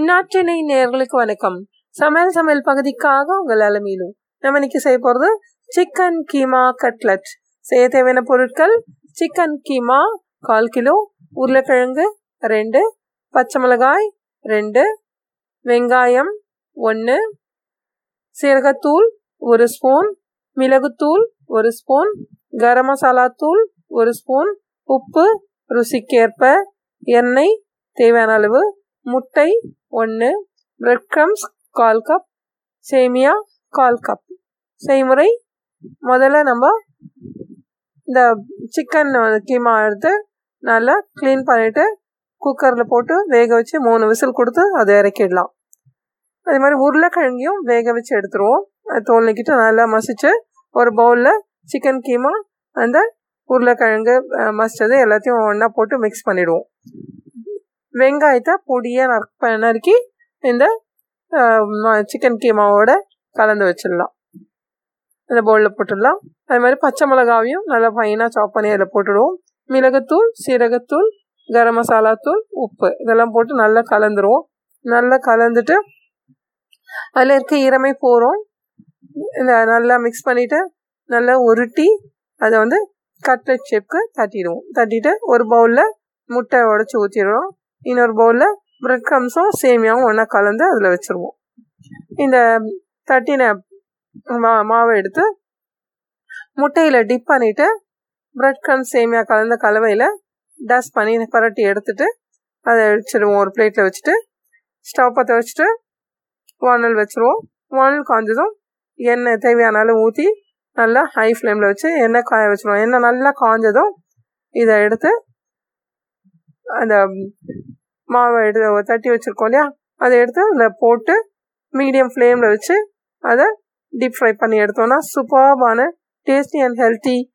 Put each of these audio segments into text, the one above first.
நாட்டினை நேர்களுக்கு வணக்கம். சமையல் சமையல் பகுதிக்காக உங்கள் அலமையிலும் நம்ம இன்னைக்கு செய்ய போகிறது சிக்கன் கீமா கட்லட் செய்ய தேவையான பொருட்கள் சிக்கன் கீமா கால் கிலோ உருளைக்கிழங்கு ரெண்டு பச்சை மிளகாய் ரெண்டு வெங்காயம் ஒன்று சீரகத்தூள் ஒரு ஸ்பூன் மிளகுத்தூள் ஒரு ஸ்பூன் கரம் மசாலா தூள் ஒரு ஸ்பூன் உப்பு ருசிக்கேற்ப எண்ணெய் தேவையான அளவு முட்டை ஒன்று பிரெட் க்ரம்ஸ் கால் கப் சேமியா கால் கப் செய்முறை முதல்ல நம்ம இந்த சிக்கன் கீமா எடுத்து நல்லா க்ளீன் பண்ணிவிட்டு குக்கரில் போட்டு வேக வச்சு மூணு விசில் கொடுத்து அதை இறக்கிடலாம். அதே மாதிரி உருளைக்கிழங்கையும் வேக வச்சு எடுத்துருவோம். அது தோல்நிக்கிட்டு நல்லா மசிச்சு ஒரு பவுலில் சிக்கன் கீமா அந்த உருளைக்கிழங்கு மசிச்சது எல்லாத்தையும் ஒன்றா போட்டு மிக்ஸ் பண்ணிவிடுவோம் வெங்காயத்தை பொடியாக நறுக்க நறுக்கி இந்த சிக்கன் கீமாவோட கலந்து வச்சிடலாம். அந்த பவுலில் போட்டுடலாம். அது மாதிரி பச்சை மிளகாவையும் நல்லா ஃபைனாக சாப் பண்ணி அதில் போட்டுடுவோம். மிளகுத்தூள் சீரகத்தூள் கரம் மசாலா தூள் உப்பு. இதெல்லாம் போட்டு நல்லா கலந்துருவோம். நல்லா கலந்துட்டு அதில் இருக்க ஈரமே போகிறோம் இந்த நல்லா மிக்ஸ் பண்ணிவிட்டு நல்லா உருட்டி அதை வந்து கட்லெட் ஷேப்க்கு தட்டிடுவோம். தட்டிட்டு ஒரு பவுலில் முட்டை உடச்சி ஊற்றிடுவோம் இன்னொரு பவுலில் பிரெட் க்ரம்ஸும் சேமியாவும் ஒன்றா கலந்து அதில் வச்சுருவோம். இந்த தட்டின மா மாவை எடுத்து முட்டையில் டிப் பண்ணிவிட்டு பிரெட் க்ரம்ஸ் சேமியா கலந்த கலவையில் டஸ்ட் பண்ணி பரட்டி எடுத்துட்டு அதை வச்சுருவோம். ஒரு பிளேட்டில் வச்சுட்டு ஸ்டவ் பற்ற வச்சுட்டு வானல் வச்சுருவோம். வானல் காய்ஞ்சதும் எண்ணெய் தேவையான அளவு ஊற்றி நல்லா ஹை ஃப்ளேமில் வச்சு எண்ணெய் காய வச்சுருவோம். எண்ணெய் நல்லா காஞ்சதும் இதை எடுத்து அந்த மாவை எடுத்து தட்டி வச்சுருக்கோம் இல்லையா? அதை எடுத்து அதில் போட்டு மீடியம் ஃப்ளேமில் வச்சு அதை டீப் ஃப்ரை பண்ணி எடுத்தோம்னா சூப்பர்பான tasty and healthy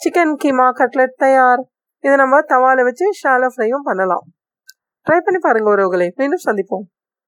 chicken keema cutlet தயார். இதை நம்ம தவால வச்சு ஷாலோ ஃப்ரையும் பண்ணலாம். ட்ரை பண்ணி பாருங்கள் உறவுகளை. மீண்டும் சந்திப்போம்.